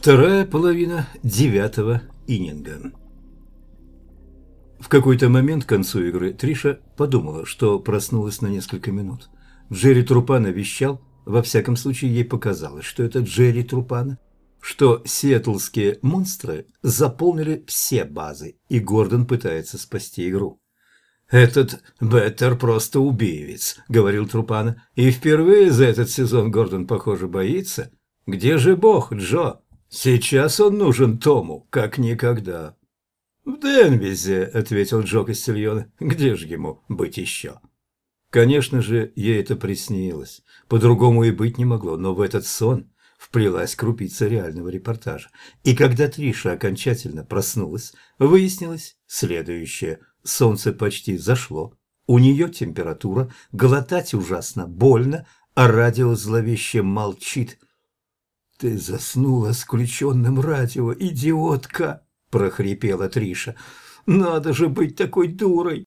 Вторая половина девятого ининга. В какой-то момент к концу игры Триша подумала, что проснулась на несколько минут. Джерри Трупана вещал, во всяком случае ей показалось, что это Джерри Трупана, что сиэтлские монстры заполнили все базы, и Гордон пытается спасти игру. «Этот Беттер просто убивец», — говорил Трупана. «И впервые за этот сезон Гордон, похоже, боится. Где же Бог, Джо? Сейчас он нужен Тому, как никогда». «В Денвизе», — ответил Джо Кастильона. «Где же ему быть еще?» Конечно же, ей это приснилось. По-другому и быть не могло, но в этот сон вплелась крупица реального репортажа. И когда Триша окончательно проснулась, выяснилось следующее. Солнце почти зашло, у нее температура, глотать ужасно больно, а радио зловеще молчит. «Ты заснула с включенным радио, идиотка!» – прохрипела Триша. «Надо же быть такой дурой!»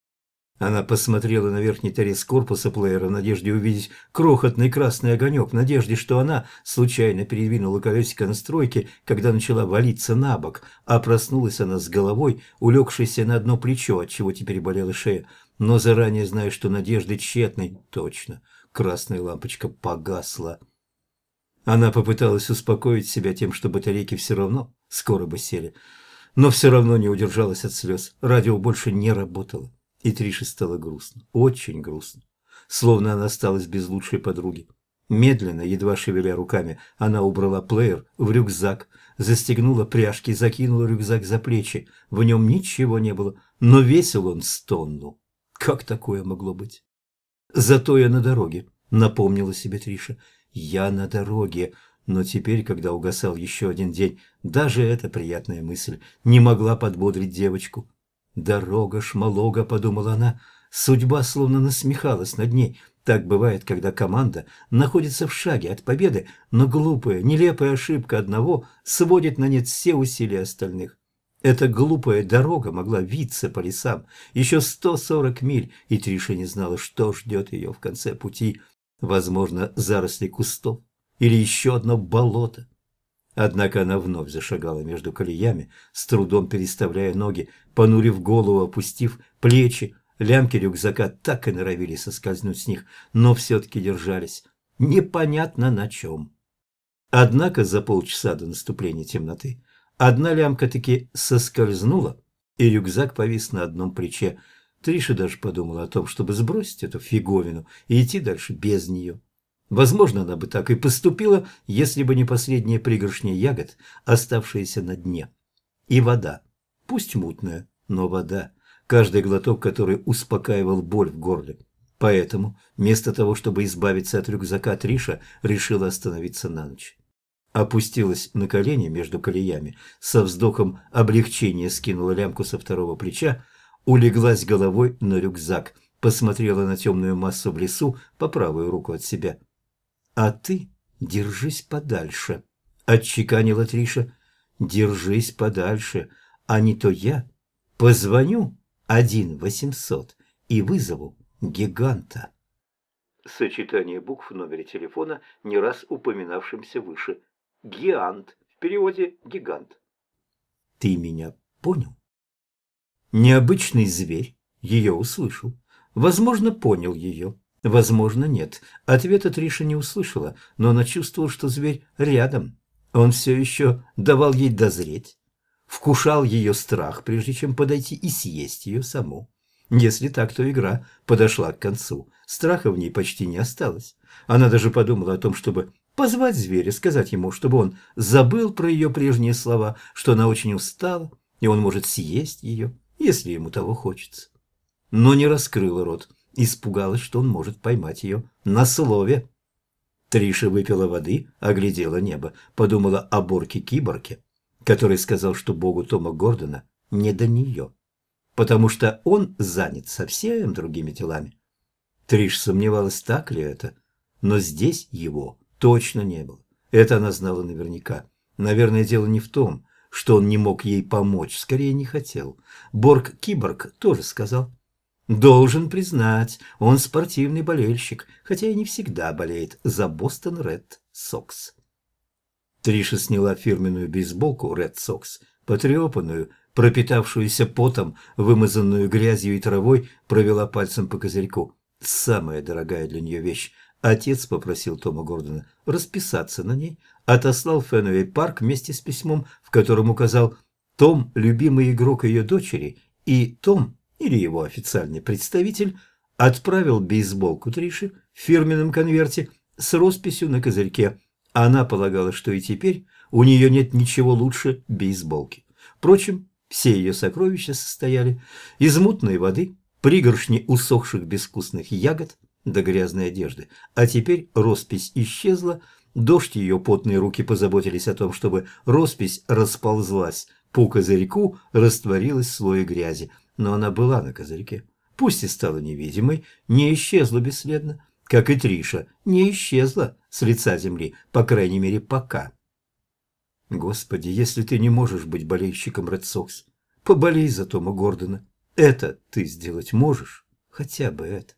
Она посмотрела на верхний торец корпуса плеера в надежде увидеть крохотный красный огонек, в надежде, что она случайно передвинула колесико настройки, когда начала валиться на бок, а проснулась она с головой, улегшейся на одно плечо, отчего теперь болела шея, но заранее зная, что надежды тщетной, точно, красная лампочка погасла. Она попыталась успокоить себя тем, что батарейки все равно скоро бы сели, но все равно не удержалась от слез, радио больше не работало. И Трише стало грустно, очень грустно, словно она осталась без лучшей подруги. Медленно, едва шевеля руками, она убрала плеер в рюкзак, застегнула пряжки, закинула рюкзак за плечи. В нем ничего не было, но весил он с тонну. Как такое могло быть? Зато я на дороге, напомнила себе Триша. Я на дороге. Но теперь, когда угасал еще один день, даже эта приятная мысль не могла подбодрить девочку. «Дорога шмалога», — подумала она, — судьба словно насмехалась над ней. Так бывает, когда команда находится в шаге от победы, но глупая, нелепая ошибка одного сводит на нет все усилия остальных. Эта глупая дорога могла виться по лесам еще 140 миль, и Триша не знала, что ждет ее в конце пути. Возможно, заросли кустов или еще одно болото. Однако она вновь зашагала между колеями, с трудом переставляя ноги, понурив голову, опустив плечи. Лямки рюкзака так и норовили соскользнуть с них, но все-таки держались. Непонятно на чем. Однако за полчаса до наступления темноты одна лямка таки соскользнула, и рюкзак повис на одном плече. Триша даже подумала о том, чтобы сбросить эту фиговину и идти дальше без нее. Возможно, она бы так и поступила, если бы не последние пригоршни ягод, оставшиеся на дне. И вода. Пусть мутная, но вода. Каждый глоток, который успокаивал боль в горле. Поэтому, вместо того, чтобы избавиться от рюкзака, Триша решила остановиться на ночь. Опустилась на колени между колеями, со вздохом облегчения скинула лямку со второго плеча, улеглась головой на рюкзак, посмотрела на темную массу в лесу по правую руку от себя – «А ты держись подальше», — отчеканила Триша. «Держись подальше, а не то я позвоню один восемьсот и вызову гиганта». Сочетание букв в номере телефона, не раз упоминавшимся выше. «Гиант» в переводе «гигант». «Ты меня понял?» Необычный зверь ее услышал. Возможно, понял ее. Возможно, нет. Ответа Триша не услышала, но она чувствовала, что зверь рядом. Он все еще давал ей дозреть, вкушал ее страх, прежде чем подойти и съесть ее саму. Если так, то игра подошла к концу. Страха в ней почти не осталось. Она даже подумала о том, чтобы позвать зверя, сказать ему, чтобы он забыл про ее прежние слова, что она очень устала, и он может съесть ее, если ему того хочется. Но не раскрыла рот. Испугалась, что он может поймать ее на слове. Триша выпила воды, оглядела небо, подумала о Борке-киборке, который сказал, что богу Тома Гордона не до нее, потому что он занят совсем другими делами. Триш сомневалась, так ли это, но здесь его точно не было. Это она знала наверняка. Наверное, дело не в том, что он не мог ей помочь, скорее не хотел. Борг-киборг тоже сказал, Должен признать, он спортивный болельщик, хотя и не всегда болеет за Бостон Ред Сокс. Триша сняла фирменную бейсболку Red Sox, потрепанную, пропитавшуюся потом, вымазанную грязью и травой, провела пальцем по козырьку. Самая дорогая для нее вещь. Отец попросил Тома Гордона расписаться на ней, отослал Фенуэй парк вместе с письмом, в котором указал «Том – любимый игрок ее дочери», и Том, или его официальный представитель, отправил бейсболку Триши в фирменном конверте с росписью на козырьке. Она полагала, что и теперь у нее нет ничего лучше бейсболки. Впрочем, все ее сокровища состояли из мутной воды, пригоршни усохших безвкусных ягод до грязной одежды. А теперь роспись исчезла, дождь ее потные руки позаботились о том, чтобы роспись расползлась по козырьку, растворилась в слое грязи. Но она была на козырьке. Пусть и стала невидимой, не исчезла бесследно, как и Триша, не исчезла с лица земли, по крайней мере, пока. Господи, если ты не можешь быть болельщиком Ред Сокс, поболей за Тома Гордона. Это ты сделать можешь, хотя бы это.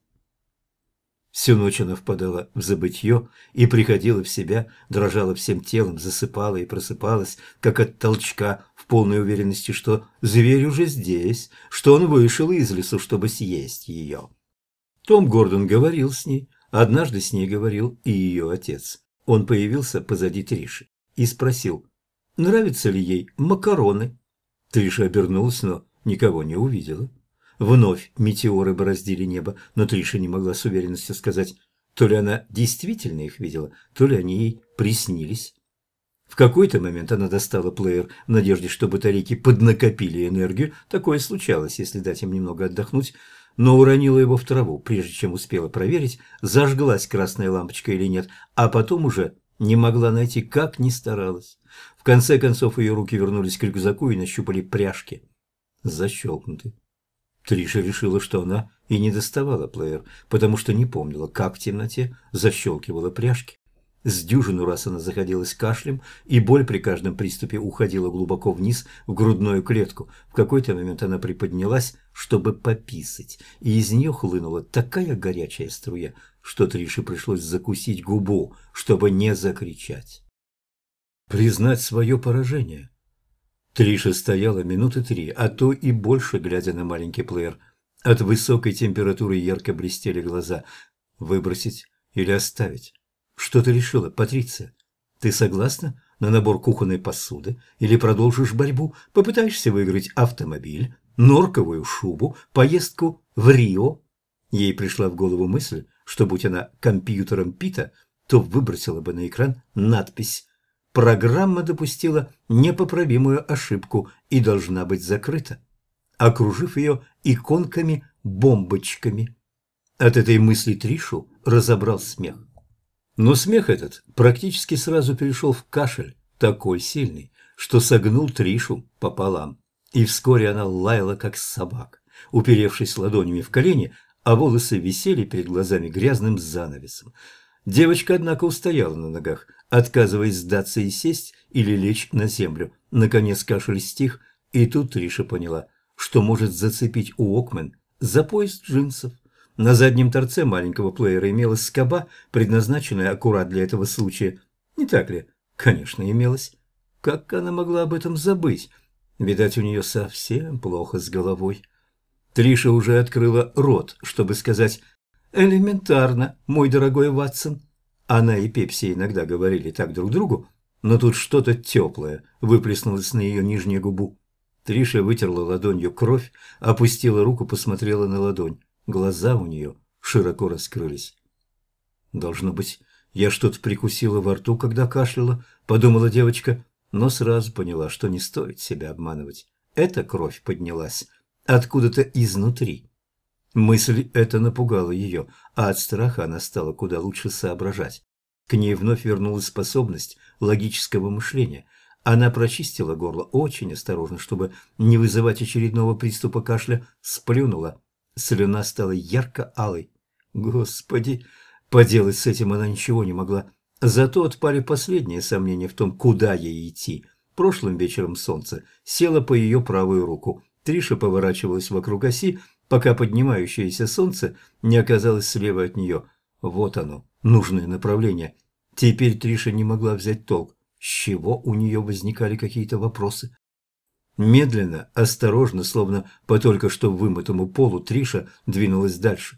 Всю ночь она впадала в забытье и приходила в себя, дрожала всем телом, засыпала и просыпалась, как от толчка, в полной уверенности, что зверь уже здесь, что он вышел из лесу, чтобы съесть ее. Том Гордон говорил с ней, однажды с ней говорил и ее отец. Он появился позади Триши и спросил, нравятся ли ей макароны. Триша обернулась, но никого не увидела. Вновь метеоры бороздили небо, но Триша не могла с уверенностью сказать, то ли она действительно их видела, то ли они ей приснились. В какой-то момент она достала плеер в надежде, что батарейки поднакопили энергию. Такое случалось, если дать им немного отдохнуть, но уронила его в траву, прежде чем успела проверить, зажглась красная лампочка или нет, а потом уже не могла найти, как ни старалась. В конце концов ее руки вернулись к рюкзаку и нащупали пряжки. Защелкнуты. Триша решила, что она и не доставала плеер, потому что не помнила, как в темноте защелкивала пряжки. С дюжину раз она заходилась кашлем, и боль при каждом приступе уходила глубоко вниз в грудную клетку. В какой-то момент она приподнялась, чтобы пописать, и из нее хлынула такая горячая струя, что Трише пришлось закусить губу, чтобы не закричать. Признать свое поражение. Триша стояла минуты три, а то и больше, глядя на маленький плеер. От высокой температуры ярко блестели глаза. Выбросить или оставить? Что ты решила, Патриция? Ты согласна на набор кухонной посуды? Или продолжишь борьбу? Попытаешься выиграть автомобиль, норковую шубу, поездку в Рио? Ей пришла в голову мысль, что будь она компьютером Пита, то выбросила бы на экран надпись программа допустила непоправимую ошибку и должна быть закрыта, окружив ее иконками-бомбочками. От этой мысли Тришу разобрал смех. Но смех этот практически сразу перешел в кашель, такой сильный, что согнул Тришу пополам. И вскоре она лаяла, как собак, уперевшись ладонями в колени, а волосы висели перед глазами грязным занавесом. Девочка, однако, устояла на ногах, отказываясь сдаться и сесть или лечь на землю. Наконец кашель стих, и тут Триша поняла, что может зацепить Уокмен за пояс джинсов. На заднем торце маленького плеера имелась скоба, предназначенная аккурат для этого случая. Не так ли? Конечно, имелась. Как она могла об этом забыть? Видать, у нее совсем плохо с головой. Триша уже открыла рот, чтобы сказать Элементарно, мой дорогой Ватсон. Она и Пепси иногда говорили так друг другу, но тут что-то теплое выплеснулось на ее нижнюю губу. Триша вытерла ладонью кровь, опустила руку, посмотрела на ладонь. Глаза у нее широко раскрылись. «Должно быть, я что-то прикусила во рту, когда кашляла», – подумала девочка, но сразу поняла, что не стоит себя обманывать. Эта кровь поднялась откуда-то изнутри. Мысль эта напугала ее, а от страха она стала куда лучше соображать. К ней вновь вернулась способность логического мышления. Она прочистила горло очень осторожно, чтобы не вызывать очередного приступа кашля, сплюнула. Слюна стала ярко-алой. Господи, поделать с этим она ничего не могла. Зато отпали последние сомнения в том, куда ей идти. Прошлым вечером солнце село по ее правую руку. Триша поворачивалась вокруг оси, пока поднимающееся солнце не оказалось слева от нее. Вот оно, нужное направление. Теперь Триша не могла взять толк, с чего у нее возникали какие-то вопросы. Медленно, осторожно, словно по только что вымытому полу, Триша двинулась дальше.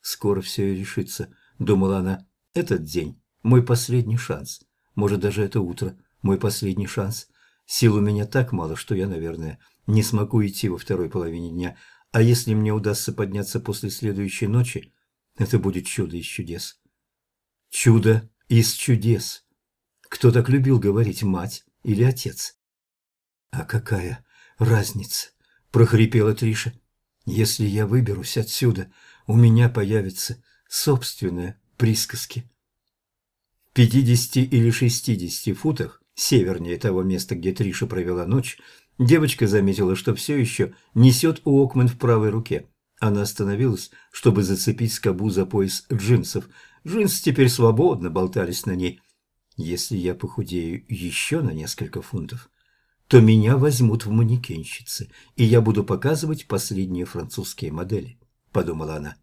«Скоро все решится», — думала она. «Этот день — мой последний шанс. Может, даже это утро — мой последний шанс. Сил у меня так мало, что я, наверное, не смогу идти во второй половине дня. А если мне удастся подняться после следующей ночи, это будет чудо из чудес». «Чудо из чудес». Кто так любил говорить, мать или отец? «А какая разница?» – прохрипела Триша. «Если я выберусь отсюда, у меня появятся собственные присказки». В пятидесяти или шестидесяти футах севернее того места, где Триша провела ночь, девочка заметила, что все еще несет Уокмен в правой руке. Она остановилась, чтобы зацепить скобу за пояс джинсов. Джинсы теперь свободно болтались на ней. Если я похудею еще на несколько фунтов, то меня возьмут в манекенщицы, и я буду показывать последние французские модели», – подумала она.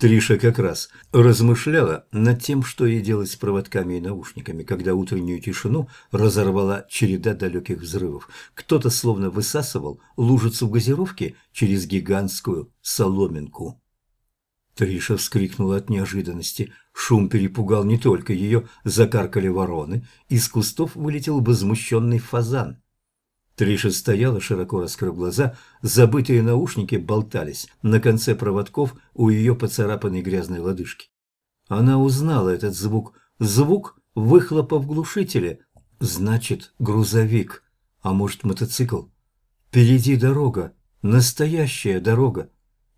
Триша как раз размышляла над тем, что ей делать с проводками и наушниками, когда утреннюю тишину разорвала череда далеких взрывов. Кто-то словно высасывал лужицу газировки через гигантскую соломинку. Триша вскрикнула от неожиданности. Шум перепугал не только ее, закаркали вороны. Из кустов вылетел возмущенный фазан. Триша стояла, широко раскрыв глаза, забытые наушники болтались на конце проводков у ее поцарапанной грязной лодыжки. Она узнала этот звук. Звук выхлопа в глушителе. Значит, грузовик. А может, мотоцикл? Впереди дорога. Настоящая дорога.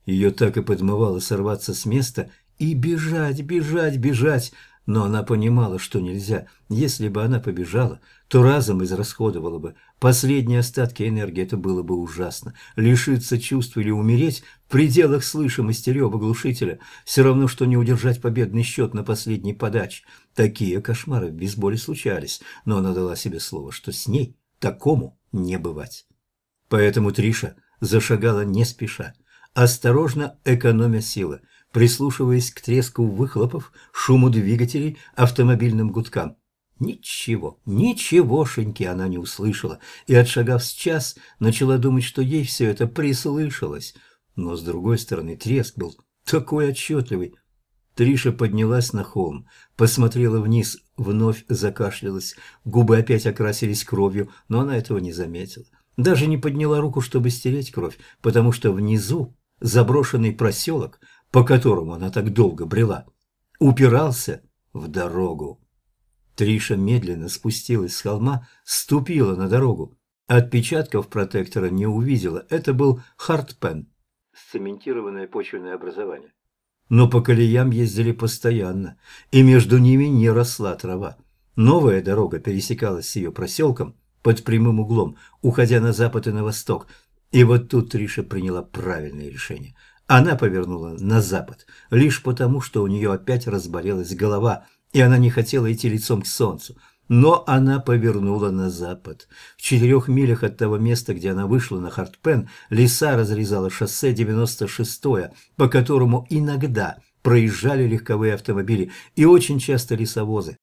Ее так и подмывало сорваться с места и бежать, бежать, бежать. Но она понимала, что нельзя. Если бы она побежала, то разом израсходовала бы последние остатки энергии. Это было бы ужасно. Лишиться чувств или умереть в пределах слышимости рева глушителя все равно, что не удержать победный счет на последней подаче. Такие кошмары в бейсболе случались, но она дала себе слово, что с ней такому не бывать. Поэтому Триша зашагала не спеша, осторожно экономя силы – прислушиваясь к треску выхлопов, шуму двигателей, автомобильным гудкам. Ничего, ничегошеньки она не услышала, и, отшагав с час, начала думать, что ей все это прислышалось. Но, с другой стороны, треск был такой отчетливый. Триша поднялась на холм, посмотрела вниз, вновь закашлялась, губы опять окрасились кровью, но она этого не заметила. Даже не подняла руку, чтобы стереть кровь, потому что внизу заброшенный проселок – по которому она так долго брела, упирался в дорогу. Триша медленно спустилась с холма, ступила на дорогу. Отпечатков протектора не увидела. Это был хардпен, сцементированное почвенное образование. Но по колеям ездили постоянно, и между ними не росла трава. Новая дорога пересекалась с ее проселком под прямым углом, уходя на запад и на восток. И вот тут Триша приняла правильное решение – она повернула на запад, лишь потому, что у нее опять разболелась голова, и она не хотела идти лицом к солнцу. Но она повернула на запад. В четырех милях от того места, где она вышла на Хартпен, леса разрезала шоссе 96-е, по которому иногда проезжали легковые автомобили и очень часто лесовозы.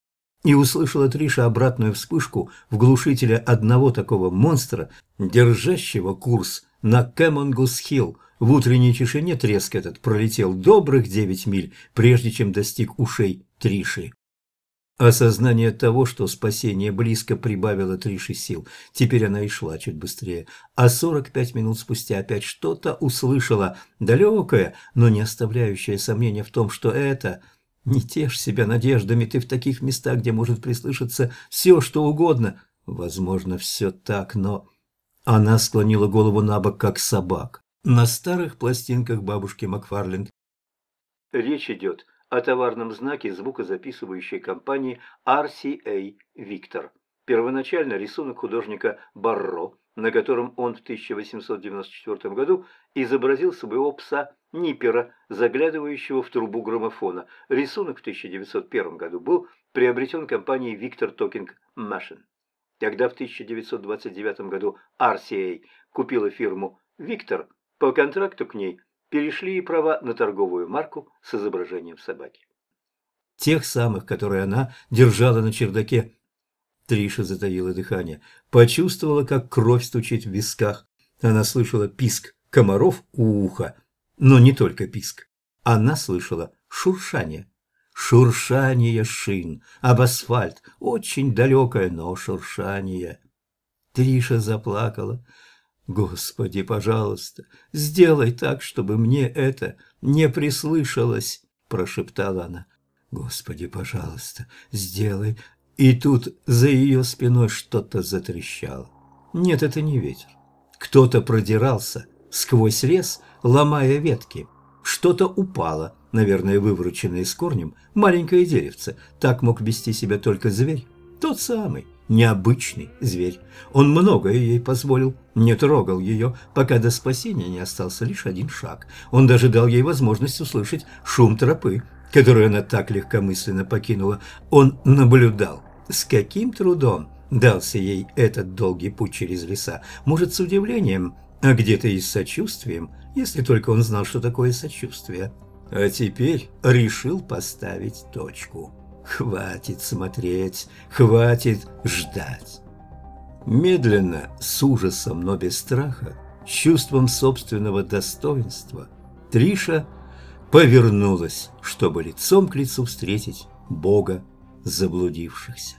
И услышала Триша обратную вспышку в глушителе одного такого монстра, держащего курс на Кэмонгус-Хилл, в утренней тишине треск этот пролетел добрых девять миль, прежде чем достиг ушей Триши. Осознание того, что спасение близко прибавило Триши сил. Теперь она и шла чуть быстрее. А сорок пять минут спустя опять что-то услышала, далекое, но не оставляющее сомнения в том, что это... Не тешь себя надеждами, ты в таких местах, где может прислышаться все, что угодно. Возможно, все так, но... Она склонила голову на бок, как собак на старых пластинках бабушки Макфарленд. Речь идет о товарном знаке звукозаписывающей компании RCA Victor. Первоначально рисунок художника Барро, на котором он в 1894 году изобразил своего пса Ниппера, заглядывающего в трубу граммофона. Рисунок в 1901 году был приобретен компанией Victor Talking Machine. Когда в 1929 году RCA купила фирму Victor, по контракту к ней перешли и права на торговую марку с изображением собаки. Тех самых, которые она держала на чердаке. Триша затаила дыхание, почувствовала, как кровь стучит в висках. Она слышала писк комаров у уха, но не только писк. Она слышала шуршание. Шуршание шин об асфальт, очень далекое, но шуршание. Триша заплакала. «Господи, пожалуйста, сделай так, чтобы мне это не прислышалось», – прошептала она. «Господи, пожалуйста, сделай». И тут за ее спиной что-то затрещало. Нет, это не ветер. Кто-то продирался сквозь лес, ломая ветки. Что-то упало, наверное, выврученное с корнем, маленькое деревце. Так мог вести себя только зверь. Тот самый, необычный зверь. Он многое ей позволил, не трогал ее, пока до спасения не остался лишь один шаг. Он даже дал ей возможность услышать шум тропы, которую она так легкомысленно покинула. Он наблюдал, с каким трудом дался ей этот долгий путь через леса. Может, с удивлением, а где-то и с сочувствием, если только он знал, что такое сочувствие. А теперь решил поставить точку. Хватит смотреть, хватит ждать. Медленно, с ужасом, но без страха, чувством собственного достоинства, Триша повернулась, чтобы лицом к лицу встретить Бога заблудившихся.